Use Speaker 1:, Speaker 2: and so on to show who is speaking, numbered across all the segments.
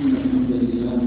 Speaker 1: إن الحمد لله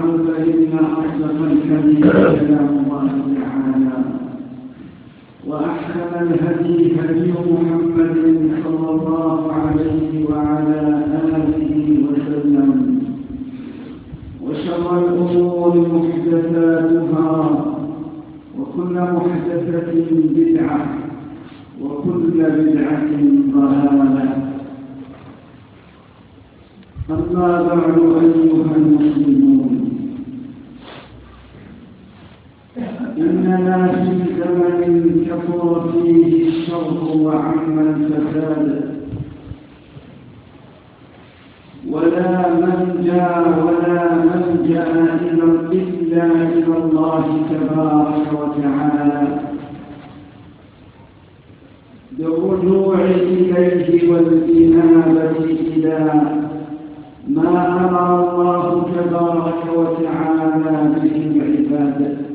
Speaker 1: فإن أصدق الحديث كلام الله تعالى. وأحسن الهدي هدي محمد صلى الله عليه وعلى آله وسلم. وشر الأمور محدثاتها وكل محدثة بدعة وكل بدعة ضلالة. أما بعد أيها المسلمون. إننا في زمن كثر فيه الشر وعم الفساد ولا منجا ولا ملجا الا إلى الله تبارك وتعالى بالرجوع اليه والانابه إلى ما أمر الله تبارك وتعالى به العباد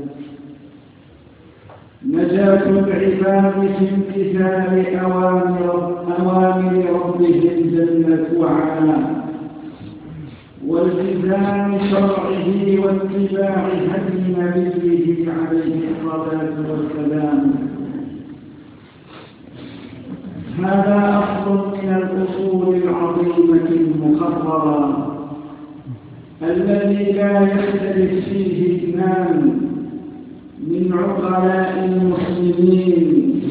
Speaker 1: نجاة العباد في امتثال أوامر ربهم جل وعلا. والتزام شرعه واتباع هدي نبيه عليه الصلاة والسلام. هذا أصل من الأصول العظيمة المقررة الذي لا يختلف فيه اثنان من عقلاء المسلمين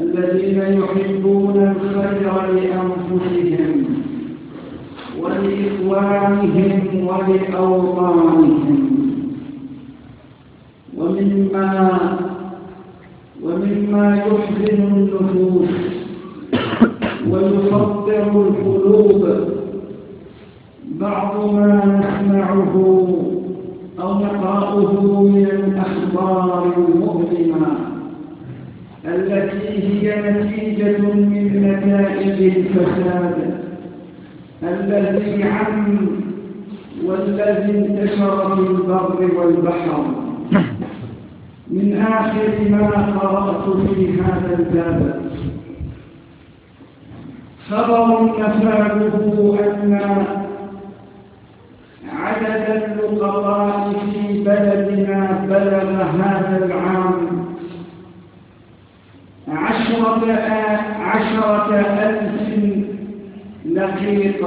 Speaker 1: الذين يحبون الخير لأنفسهم ولإخوانهم ولأوطانهم. ومما ومما يحزن النفوس ويصبر القلوب بعض ما نسمعه نقرأه من الأخبار المؤلمة التي هي نتيجة من نتائج الفساد الذي عم والذي انتشر في البر والبحر. من آخر ما قرأت في هذا الباب. خبر نفاذه أن عدد اللقطاء في بلدنا بلغ هذا العام عشرة, عشرة ألف لقيط.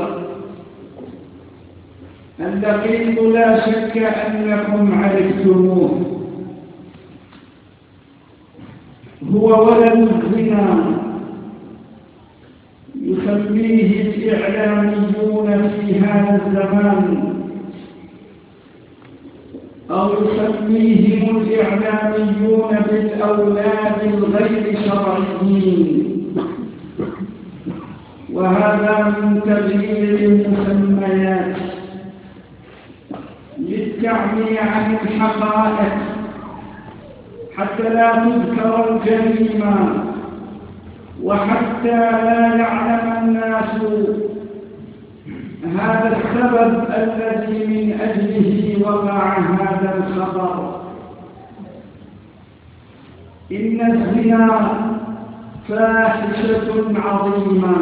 Speaker 1: اللقيط لا شك أنكم عرفتموه. هو ولد الزنا يسميه الإعلاميون في هذا الزمان. أو يسميهم الإعلاميون بالأولاد الغير شرعيين. وهذا من تغيير المسميات. للتعمي عن الحقائق.
Speaker 2: حتى لا تذكر الجريمة. وحتى لا يعلم الناس هذا السبب الذي من أجله وقع هذا الخطر إن الزنا فاحشة عظيمة.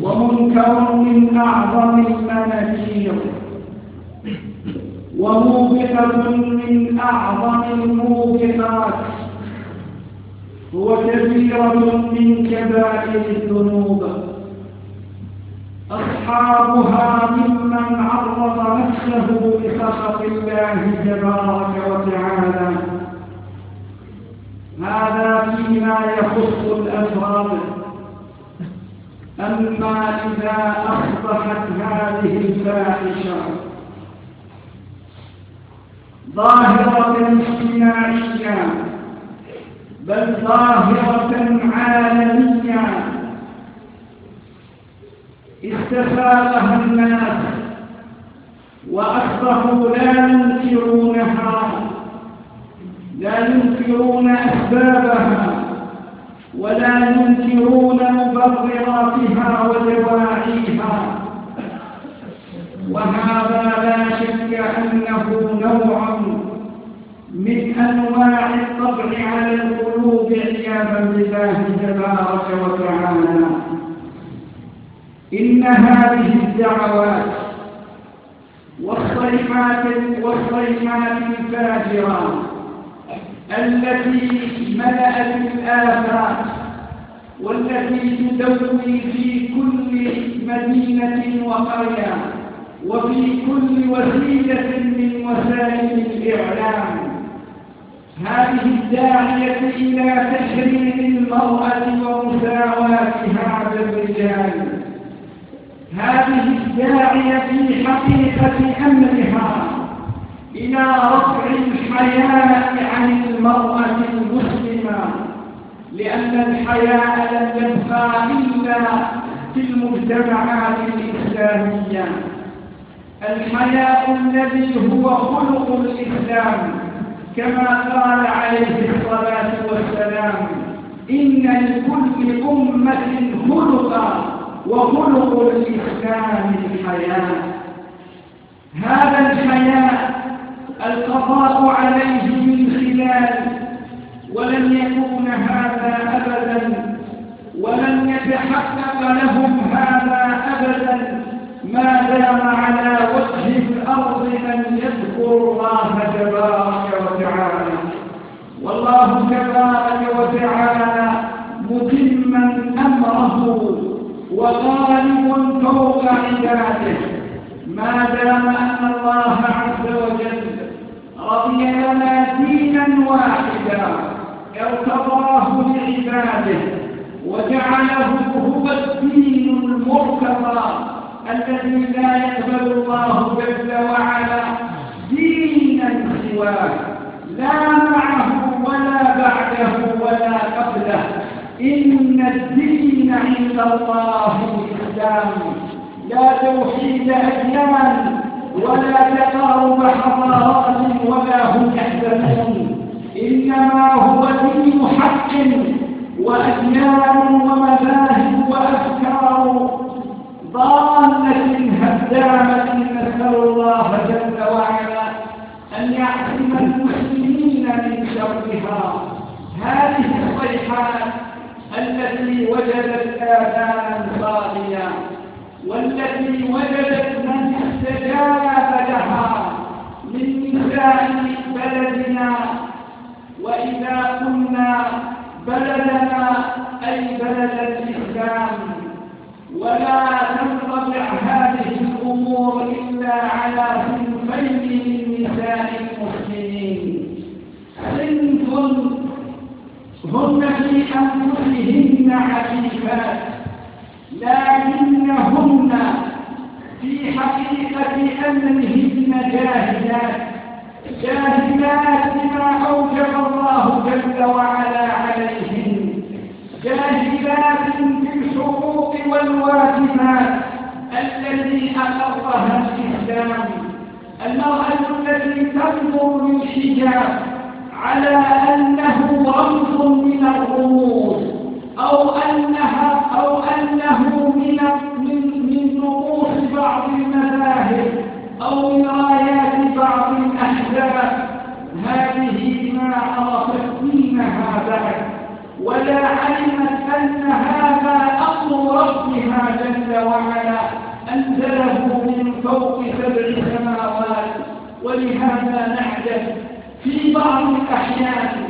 Speaker 2: ومنكر من أعظم المناكير. وموبقة من أعظم الموبقات هو كبيرة من كبائر الذنوب. أصحابها ممن عرض نفسه لسخط الله تبارك وتعالى. هذا فيما يخص الأفراد. أما إذا أصبحت هذه الفاحشة. ظاهرة اجتماعية بل ظاهرة عالمية. استفادها الناس وأصبحوا لا ينكرونها لا ينكرون أسبابها ولا ينكرون مبرراتها ودواعيها وهذا لا شك أنه نوع من أنواع الطبع على القلوب عياذا بالله تبارك وتعالى. إن هذه الدعوات والصيحات والصيحات الفاجرة التي ملأت الآفاق والتي تدوي في كل مدينة وقرية وفي كل وسيلة من وسائل الإعلام. هذه الداعية إلى تشريع المرأة ومساواتها بالرجال هذه الداعية في حقيقة أمرها. إلى رفع الحياء عن المرأة المسلمة لأن الحياء لم يبقى إلا في المجتمعات الإسلامية. الحياء الذي هو خلق الإسلام كما قال عليه الصلاة والسلام إن لكل وخلق الإسلام الحياة هذا الحياء القضاء عليه من خلال ولن يكون هذا أبدا ولن يتحقق لهم هذا أبدا. ما دام على وجه الأرض من يذكر الله تبارك وتعالى. والله تبارك وتعالى متما أمره وغالب فوق عباده. ما دام أن الله عز وجل رضي لنا دينا واحدا ارتضاه لعباده وجعله هو الدين المرتضى الذي لا يقبل الله جل وعلا دينا سواه لا معه ولا بعده ولا قبله إن الدين عند الله الإسلام. لا توحيد أديان ولا تقارب حضارات ولا هم يحزنون. إنما هو دين حق وأديان ومذاهب وأفكار. ضالة هدامة نسأل الله جل وعلا أن يعصم المسلمين من شرها. هذه الصيحات التي وجدت آذانا صاغية والتي وجدت من استجاب لها من نساء بلدنا. وإذا قلنا بلدنا أي بلد الإسلام ولا تنطبع هذه الأمور إلا على صنفين من نساء المسلمين. صنف هن في أنفسهن عفيفات لكنهن في حقيقة أمرهن جاهلات. جاهلات بما أوجب الله جل وعلا عليهن. جاهلات في الحقوق والواجبات التي أقرها الإسلام. المرأة التي تنظر من على أنه رمز من الرموز أو أنها أو أنه من من من نقوص بعض المذاهب أو من رايات بعض الأحزاب. هذه ما عرفت دينها بعد ولا علمت أن هذا أمر ربها جل وعلا أنزله من فوق سبع سماوات ولهذا نعجب في بعض الأحيان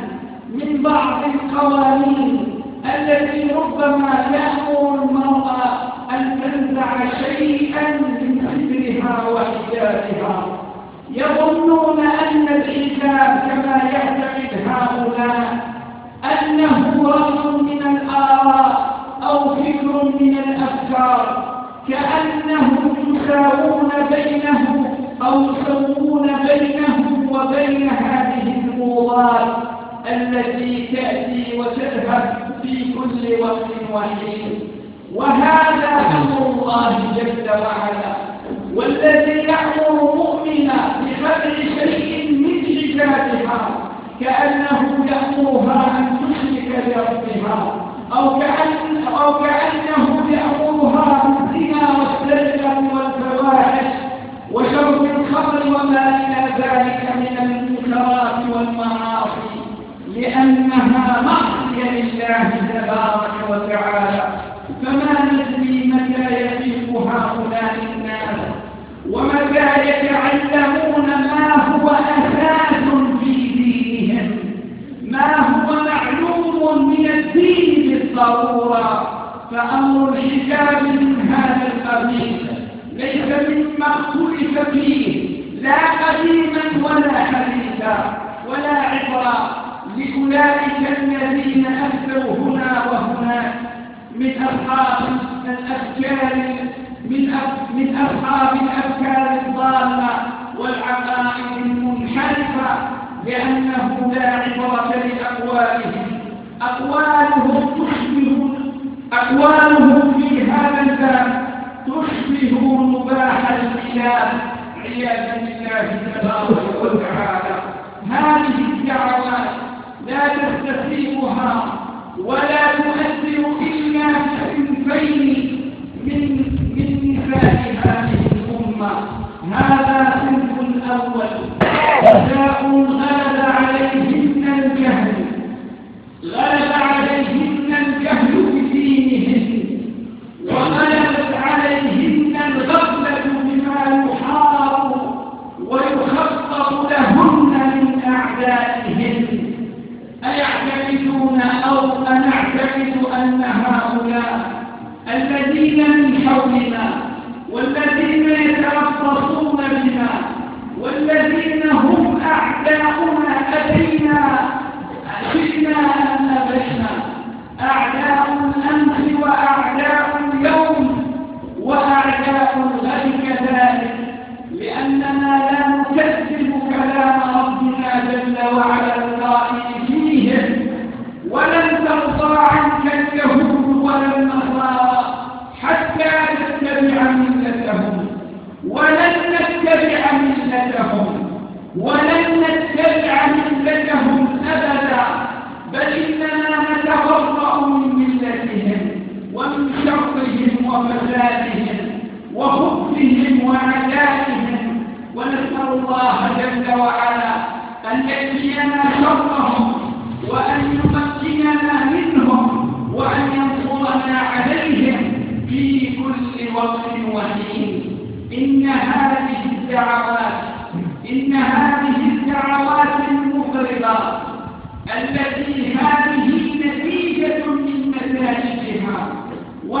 Speaker 2: من بعض القوانين التي ربما تأمر المرأة أن تنزع شيئا من صدرها وحجابها يظنون أن الحجاب كما يعتقد هؤلاء أنه رمز من الآراء أو فكر من الأفكار كأنهم يساوون بينه أو يسوون بينه كل وقت وحين وهذا أمر الله جل وعلا. والذي يأمر مؤمنا بخلع شيء من حجابها كأنه يأمرها أن تشرك بربها أو كأن أو كأنه يأمرها بالزنا والسرقة والفواحش وشرب الخمر وما إلى ذلك من المنكرات والمعاصي لأنها معصية لله تبارك وتعالى فما ندري متى يفيق هؤلاء الناس ومتى يتعلمون ما هو أساس في دينهم ما هو معلوم من الدين بالضرورة فأمر الحجاب من هذا القبيل ليس مما اختلف فيه لا قديما ولا حديثا ولا عبرة. لأولئك الذين أفتوا هنا وهناك من أصحاب الأفكار من من أصحاب الأفكار الضالة والعقائد المنحرفة لأنه لا عبرة لأقوالهم. أقوالهم تشبه أقوالهم في هذا الباب تشبه مباح الخلاف عياذا بالله تبارك وتعالى. هذه الدعوات لا تستفيدها ولا تؤثر إلا بصنفين من من نساء هذه الأمة. هذا صنف الأول. نساء غلب عليهن الجهل.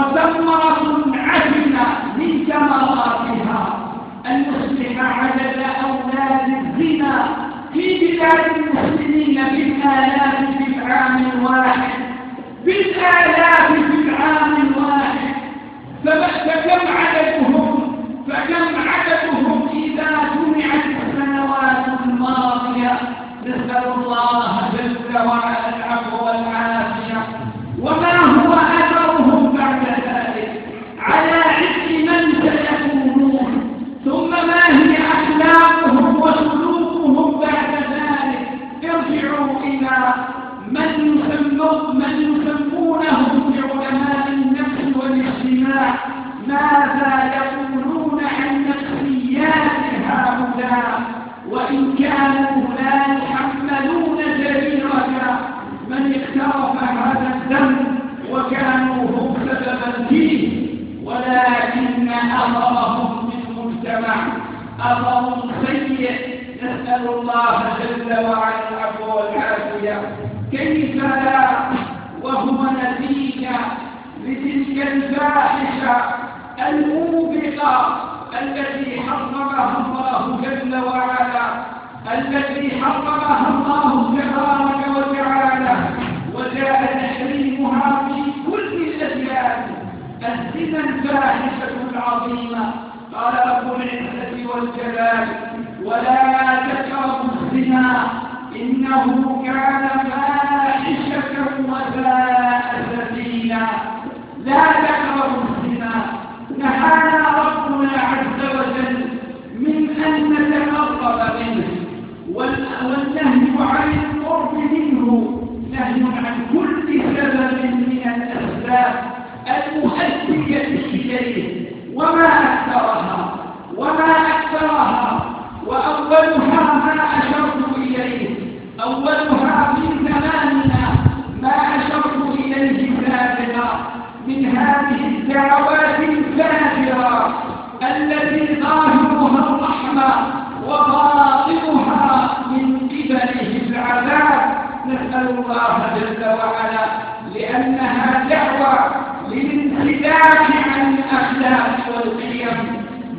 Speaker 2: وثمرة عجلة من ثمراتها أن نصلح عدد أولاد الزنا في بلاد المسلمين بالآلاف في العام الواحد. بالآلاف في العام الواحد. فكم عددهم لا يحملون جريرة من اقترف هذا الذنب وكانوا هم سببا فيه ولكن أثرهم في المجتمع سيء نسأل الله جل وعلا العفو والعافية كيف لا وهو نتيجة لتلك الفاحشة الموبقة التي حرمها الله جل وعلا التي حرمها الله تبارك وتعالى وجاء تحريمها في كل الزنا الفاحشة العظيمة. العزة والجلال ولا الزنا. إنه كان فاحشة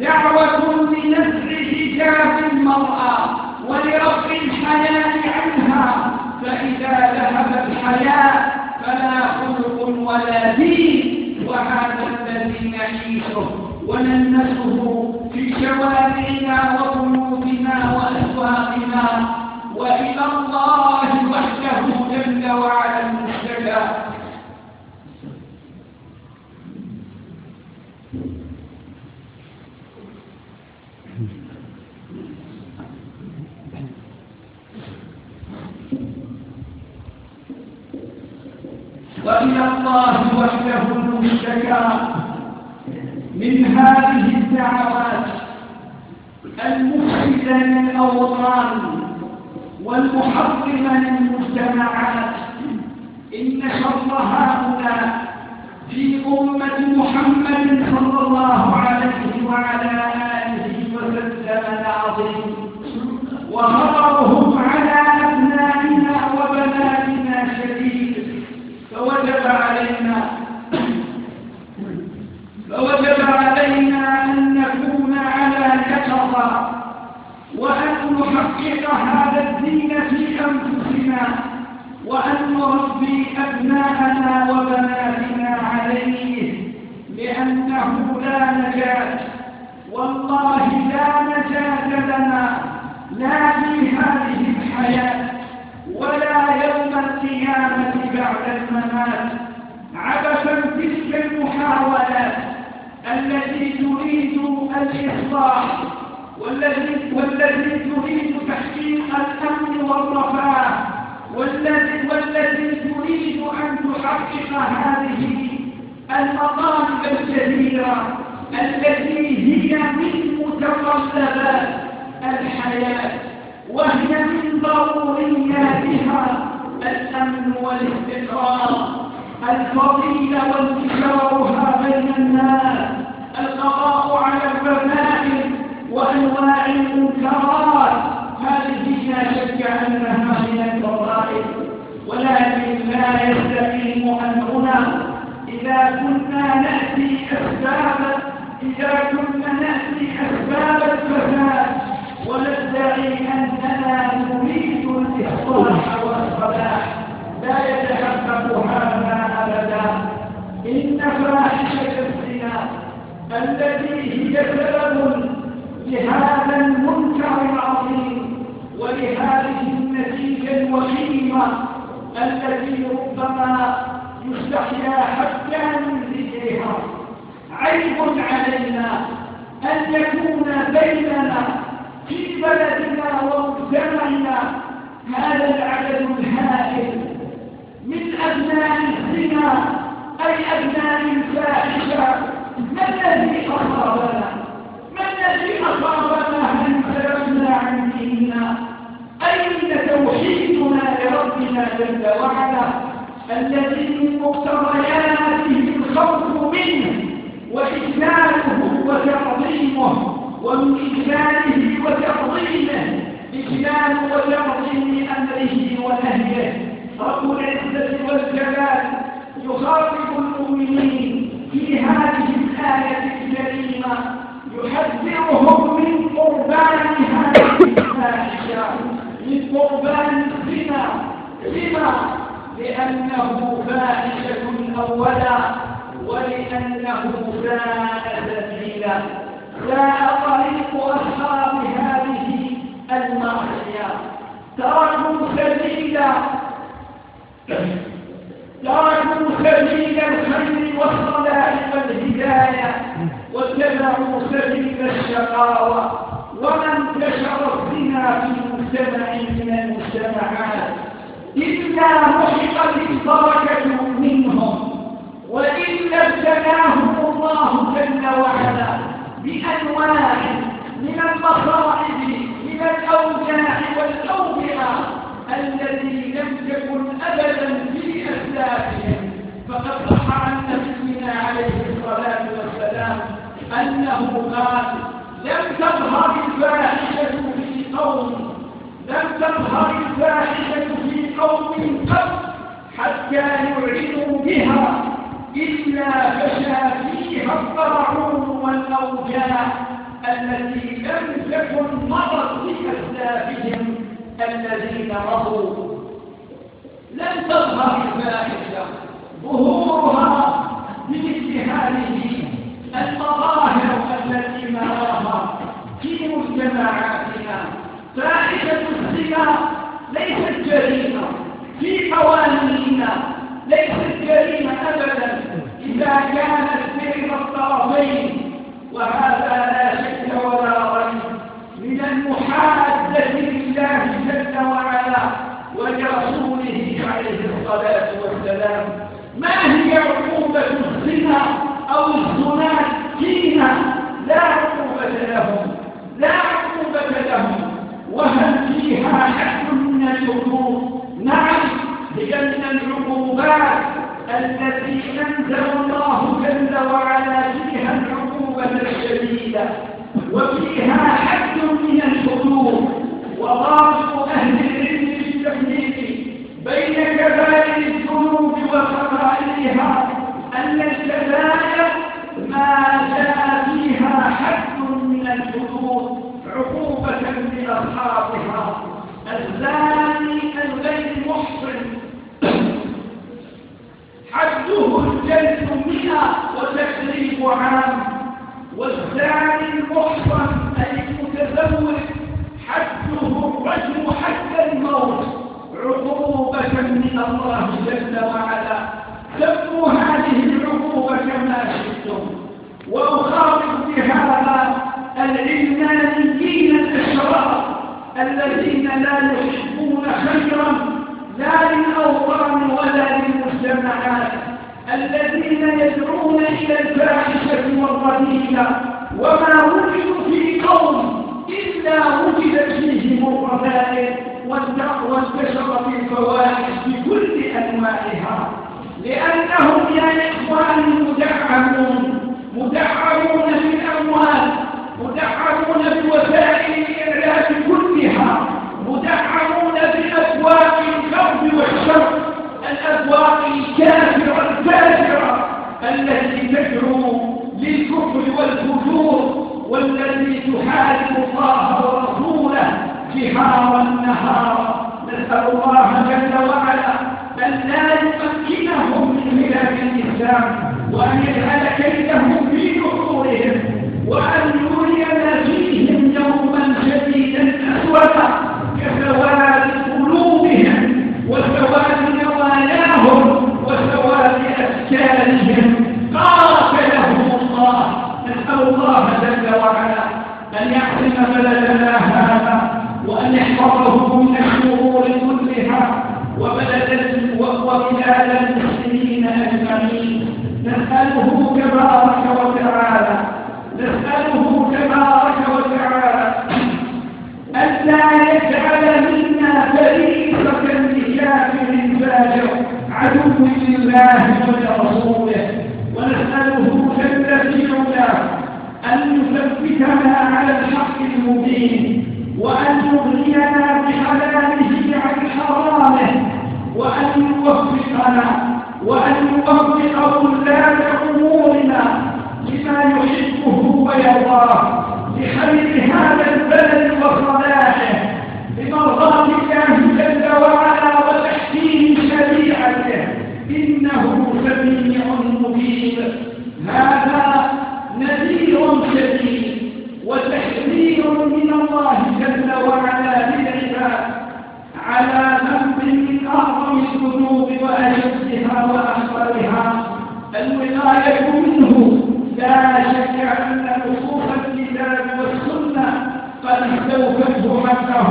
Speaker 2: دعوة لنزع حجاب المرأة ولرفع الحياء عنها فإذا ذهب الحياء فلا خلق ولا دين. وهذا الذي نعيشه ونلمسه في شوارعنا وبيوتنا وأسواقنا وإلى الله وحده جل وعلا المشتكى وإلى الله وحده المشتكى من هذه الدعوات المفسدة للأوطان والمحطمة للمجتمعات. إن شر هؤلاء في أمة محمد صلى الله عليه وعلى آله وسلم العظيم وخطرهم على أبنائنا وبناتنا شديد فوجب علينا فوجب علينا أن نكون على يقظة وأن نحقق هذا الدين في أنفسنا وأن نربي أبناءنا وبناتنا عليه لأنه لا نجاة. والله لا نجاة لنا لا في هذه الحياة ولا يوم القيامة بعد الممات. عبثا تلك المحاولات التي تريد الإصلاح والذي والذي تريد تحقيق الأمن والرفاه والذي والتي تريد أن تحقق هذه المطالب الجديرة التي هي من متطلبات الحياة وهي من ضرورياتها الأمن والاستقرار الفضيلة وانتشارها بين الناس القضاء على الرذائل وأنواع المنكرات. هذه لا شك أنها من الفضائل ولكن لا يستقيم أمرنا إذا كنا نأتي أسباب إذا كنا نأتي أسباب الفساد وندعي أننا نريد الإصلاح والصلاح. لا يتحقق هذا أبدا. إن فاحشة الزنا التي هي سبب لهذا المنكر العظيم ولهذه النتيجة الوخيمة التي ربما يستحيا حتى من ذكرها عيب علينا أن يكون بيننا في بلدنا ومجتمعنا هذا العدد الهائل من أبناء الزنا أي أبناء الفاحشة ما الذي أصابنا. من سلمنا عن ديننا أين توحيدنا لربنا جل وعلا الذي من مقتضياته الخوف منه وإجلاله وتعظيمه ومن إجلاله وتعظيمه إجلال وتعظيم أمره ونهيه رب العزة والجلال يخاطب المؤمنين في هذه الآية الكريمة يحذرهم من قربان هذه الفاحشة من قربان الزنا. لما؟ لأنه فاحشة أولا ولأنه ساء سبيلا ساء طريق أصحاب هذه المعصية. تركوا سبيلا. تركوا سبيل الخير والصلاح والهداية واتبعوا سبيل الشقاوة وما انتشر الزنا في مجتمع من المجتمعات. إلا محقت البركة منهم وإلا ابتلاهم الله جل وعلا بأنواع من المصائب من الأوجاع والأوبئة التي لم تكن أبدا في أسلافهم فقد صح عن نبينا عليه الصلاة والسلام أنه قال لم تظهر الفاحشة في قوم لم تظهر الفاحشة في قوم قط حتى يعلنوا بها إلا فشى فيها الطاعون والأوجاع التي لم تكن مرت في أسلافهم الذين رضوا. لن تظهر الفاحشة ظهورها بمثل هذه المظاهر التي نراها في مجتمعاتنا. فاحشة الزنا ليست جريمة. في قوانيننا ليست جريمة أبدا. إذا كانت بين الطرفين وهذا لا شك ولا ريب من المحادة لله جل وعلا ولرسوله عليه الصلاة والسلام. ما هي عقوبة الزنا؟ أو الزنات فينا لا عقوبة لهم لا عقوبة لهم. وهل فيها حد من الحدود نعم لأن العقوبات التي أنزل الله جل وعلا فيها العقوبة الشديدة وفيها حد من الحدود. وضابط أهل العلم في التفريق بين كبائر الذنوب وصغائرها أن الكبائر ما جاء فيها حد من الحدود عقوبة لأصحابها. الزاني الغير محصن حده الجلد مئة وتكليف عام. والزاني المحصن أي المتزوج. حده الرجم حتى الموت. عقوبة من الله جل وعلا. سموا هذه العقوبة كما شئتم وأخاطب بهذا العلمانيين الأشرار الذين لا يحبون خيرا لا للأوطان ولا للمجتمعات الذين يدعون إلى الفاحشة والرذيلة وما وجدوا في قوم إلا وجدت فيهم الرذائل وانتشرت الفواحش بكل أنواعها. لأنهم يا إخوان مدعمون مدعمون بالأموال مدعمون بوسائل الإعلام كلها مدعمون بأبواب الكرب والشر الأبواق الكافرة الفاجرة التي تدعو للكفر والفجور والتي تحارب الله ورسوله جهارا نهارا. نسأل الله جل وعلا أن لا بلاد الإسلام وأن يجعل كيدهم في نحورهم وأن أن يثبتنا على الحق المبين وأن يغنينا بحلاله عن حرامه وأن يوفقنا وأن يوفق طلاب أمورنا لما يحبه ويرضاه لخير هذا البلد وصلاحه بمرضاة الله جل وعلا وتحكيم شريعته إنه سميع مبين هذا وتحذير من الله جل وعلا للعباد على ذنب من أعظم الذنوب وأشدها وأخطرها الولاية منه لا شك أن نصوص الكتاب والسنة قد استوفته حقه.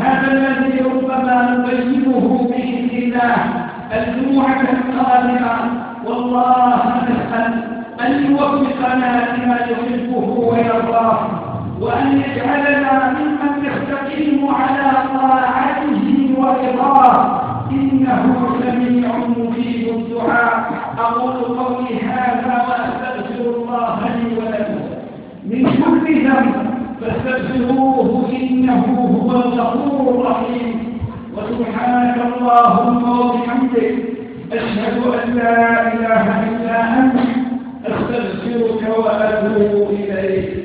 Speaker 2: هذا الذي ربما نبينه بإذن الله الجمعة القادمة. والله نسأل أن يوفقنا لما يحبه ويرضاه وأن يجعلنا ممن يستقيم على طاعته ورضاه. إنه سميع مجيب الدعاء. أقول قولي هذا وأستغفر الله لي ولكم. من كل ذنب فاستغفروه إنه هو الغفور الرحيم. وسبحانك اللهم وبحمدك أشهد أن لا إله إلا أنت. أستغفرك وأتوب إليك